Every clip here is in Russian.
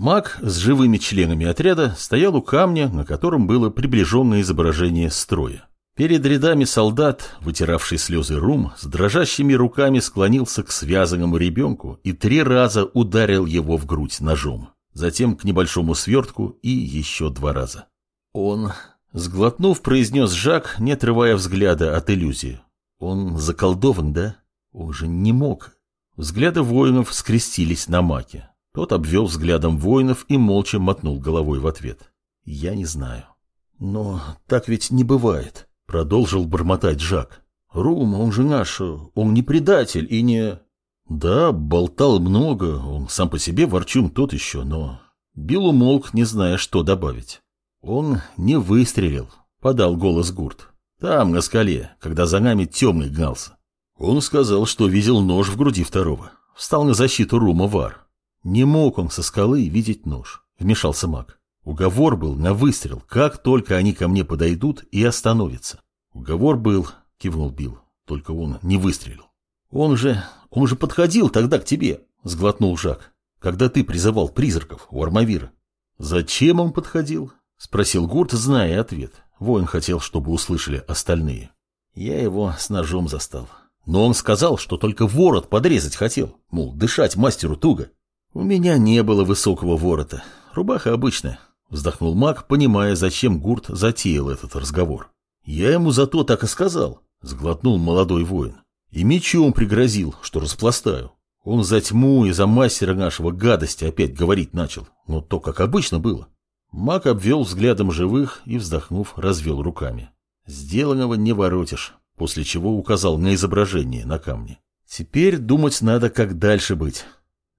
Маг с живыми членами отряда стоял у камня, на котором было приближенное изображение строя. Перед рядами солдат, вытиравший слезы Рум, с дрожащими руками склонился к связанному ребенку и три раза ударил его в грудь ножом. Затем к небольшому свертку и еще два раза. Он, сглотнув, произнес Жак, не отрывая взгляда от иллюзии. Он заколдован, да? Он же не мог. Взгляды воинов скрестились на маке. Тот обвел взглядом воинов и молча мотнул головой в ответ. «Я не знаю». «Но так ведь не бывает», — продолжил бормотать Жак. «Рум, он же наш, он не предатель и не...» «Да, болтал много, он сам по себе ворчун тот еще, но...» Билл умолк, не зная, что добавить. «Он не выстрелил», — подал голос Гурт. «Там, на скале, когда за нами темный гнался. Он сказал, что видел нож в груди второго. Встал на защиту Рума Вар. Не мог он со скалы видеть нож, вмешался маг. Уговор был на выстрел, как только они ко мне подойдут и остановятся. Уговор был, кивнул Билл, только он не выстрелил. Он же, он же подходил тогда к тебе, сглотнул Жак, когда ты призывал призраков у Армавира. Зачем он подходил? Спросил Гурт, зная ответ. Воин хотел, чтобы услышали остальные. Я его с ножом застал. Но он сказал, что только ворот подрезать хотел, мол, дышать мастеру туго. «У меня не было высокого ворота. Рубаха обычная», — вздохнул маг, понимая, зачем Гурт затеял этот разговор. «Я ему зато так и сказал», — сглотнул молодой воин. «И мечом пригрозил, что распластаю. Он за тьму и за мастера нашего гадости опять говорить начал, но то, как обычно было». Маг обвел взглядом живых и, вздохнув, развел руками. «Сделанного не воротишь», после чего указал на изображение на камне. «Теперь думать надо, как дальше быть».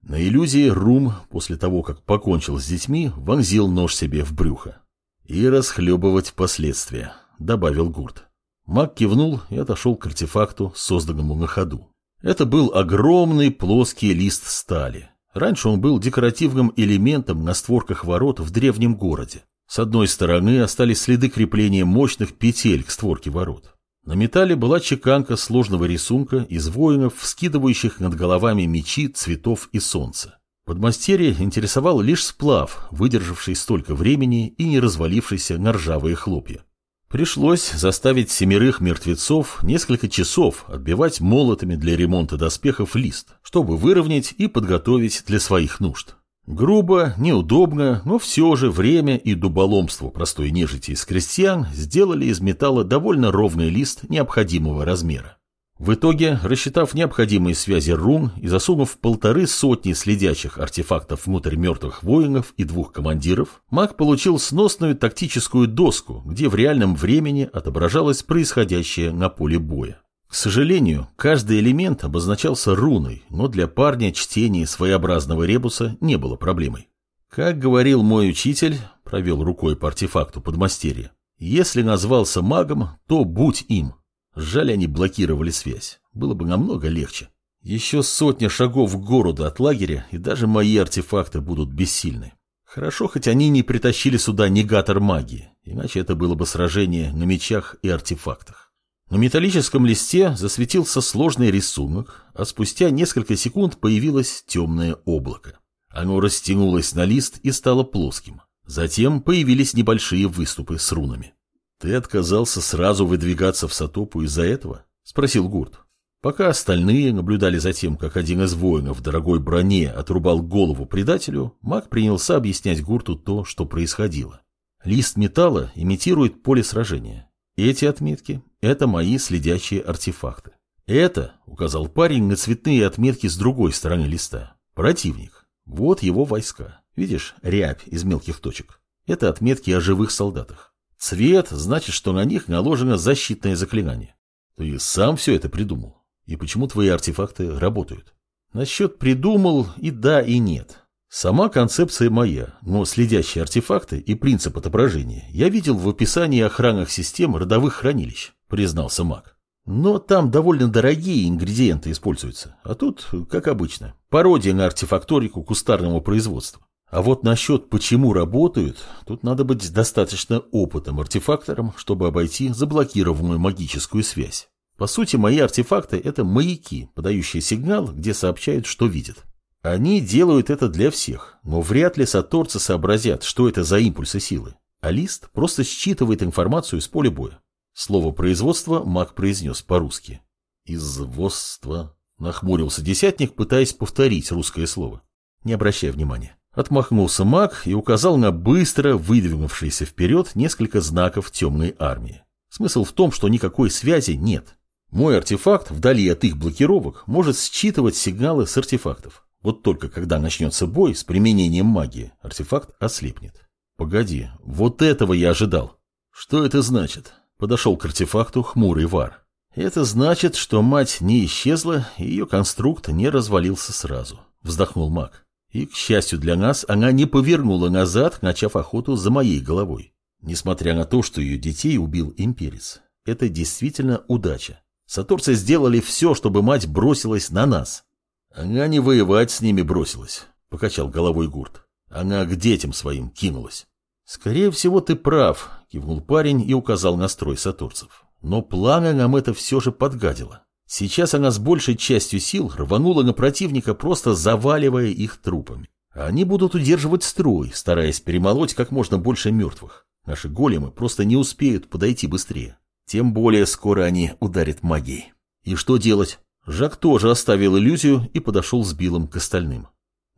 На иллюзии Рум, после того, как покончил с детьми, вонзил нож себе в брюхо. «И расхлебывать последствия», — добавил Гурт. Маг кивнул и отошел к артефакту, созданному на ходу. Это был огромный плоский лист стали. Раньше он был декоративным элементом на створках ворот в древнем городе. С одной стороны остались следы крепления мощных петель к створке ворот. На металле была чеканка сложного рисунка из воинов, вскидывающих над головами мечи, цветов и солнца. Подмастерье интересовал лишь сплав, выдержавший столько времени и не развалившийся на ржавые хлопья. Пришлось заставить семерых мертвецов несколько часов отбивать молотами для ремонта доспехов лист, чтобы выровнять и подготовить для своих нужд. Грубо, неудобно, но все же время и дуболомство простой нежити из крестьян сделали из металла довольно ровный лист необходимого размера. В итоге, рассчитав необходимые связи рун и засунув полторы сотни следящих артефактов внутрь мертвых воинов и двух командиров, маг получил сносную тактическую доску, где в реальном времени отображалось происходящее на поле боя. К сожалению, каждый элемент обозначался руной, но для парня чтение своеобразного ребуса не было проблемой. Как говорил мой учитель, провел рукой по артефакту подмастерья, если назвался магом, то будь им. Жаль, они блокировали связь. Было бы намного легче. Еще сотня шагов к городу от лагеря, и даже мои артефакты будут бессильны. Хорошо, хоть они не притащили сюда негатор магии, иначе это было бы сражение на мечах и артефактах. На металлическом листе засветился сложный рисунок, а спустя несколько секунд появилось темное облако. Оно растянулось на лист и стало плоским. Затем появились небольшие выступы с рунами. «Ты отказался сразу выдвигаться в Сатопу из-за этого?» — спросил Гурт. Пока остальные наблюдали за тем, как один из воинов в дорогой броне отрубал голову предателю, маг принялся объяснять Гурту то, что происходило. Лист металла имитирует поле сражения. Эти отметки – это мои следящие артефакты. Это, указал парень на цветные отметки с другой стороны листа, противник. Вот его войска. Видишь, рябь из мелких точек. Это отметки о живых солдатах. Цвет значит, что на них наложено защитное заклинание. Ты сам все это придумал. И почему твои артефакты работают? Насчет придумал и да, и нет. Сама концепция моя, но следящие артефакты и принцип отображения я видел в описании охранных систем родовых хранилищ, признался маг. Но там довольно дорогие ингредиенты используются, а тут, как обычно, пародия на артефакторику кустарного производства. А вот насчет почему работают, тут надо быть достаточно опытным артефактором, чтобы обойти заблокированную магическую связь. По сути, мои артефакты – это маяки, подающие сигнал, где сообщают, что видят. Они делают это для всех, но вряд ли саторцы сообразят, что это за импульсы силы. А лист просто считывает информацию с поля боя. Слово «производство» маг произнес по-русски. «Изводство», — нахмурился десятник, пытаясь повторить русское слово. Не обращая внимания. Отмахнулся маг и указал на быстро выдвинувшиеся вперед несколько знаков темной армии. Смысл в том, что никакой связи нет. Мой артефакт, вдали от их блокировок, может считывать сигналы с артефактов. Вот только когда начнется бой с применением магии, артефакт ослепнет. Погоди, вот этого я ожидал. Что это значит? Подошел к артефакту хмурый вар. Это значит, что мать не исчезла, и ее конструкт не развалился сразу. Вздохнул маг. И, к счастью для нас, она не повернула назад, начав охоту за моей головой. Несмотря на то, что ее детей убил имперец. Это действительно удача. Саторцы сделали все, чтобы мать бросилась на нас. Она не воевать с ними бросилась, покачал головой Гурт. Она к детям своим кинулась. Скорее всего, ты прав, кивнул парень и указал на строй сатурцев. Но плана нам это все же подгадило. Сейчас она с большей частью сил рванула на противника, просто заваливая их трупами. Они будут удерживать строй, стараясь перемолоть как можно больше мертвых. Наши големы просто не успеют подойти быстрее. Тем более скоро они ударят магией. И что делать? Жак тоже оставил иллюзию и подошел с Биллом к остальным.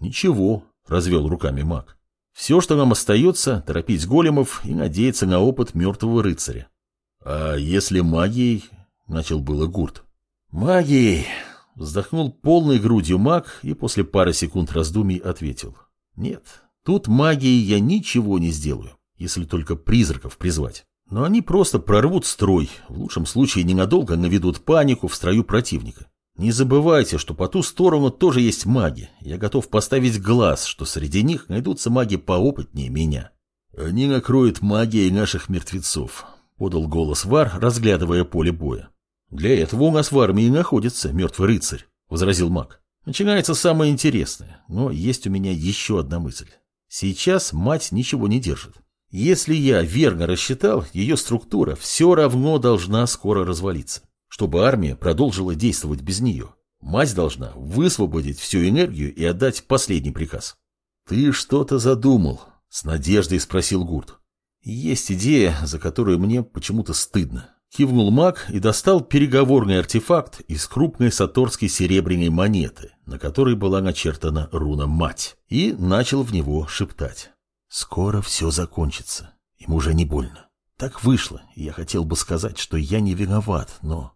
«Ничего», — развел руками маг. «Все, что нам остается, торопить големов и надеяться на опыт мертвого рыцаря». «А если магией?» — начал было Гурт. «Магией!» — вздохнул полной грудью маг и после пары секунд раздумий ответил. «Нет, тут магией я ничего не сделаю, если только призраков призвать. Но они просто прорвут строй, в лучшем случае ненадолго наведут панику в строю противника. Не забывайте, что по ту сторону тоже есть маги. Я готов поставить глаз, что среди них найдутся маги поопытнее меня. Они накроют магией наших мертвецов, подал голос Вар, разглядывая поле боя. Для этого у нас в армии находится мертвый рыцарь, возразил маг. Начинается самое интересное, но есть у меня еще одна мысль. Сейчас мать ничего не держит. Если я верно рассчитал, ее структура все равно должна скоро развалиться чтобы армия продолжила действовать без нее. Мать должна высвободить всю энергию и отдать последний приказ. «Ты что-то задумал?» — с надеждой спросил Гурт. «Есть идея, за которую мне почему-то стыдно». Кивнул маг и достал переговорный артефакт из крупной саторской серебряной монеты, на которой была начертана руна «Мать», и начал в него шептать. «Скоро все закончится. Им уже не больно. Так вышло, и я хотел бы сказать, что я не виноват, но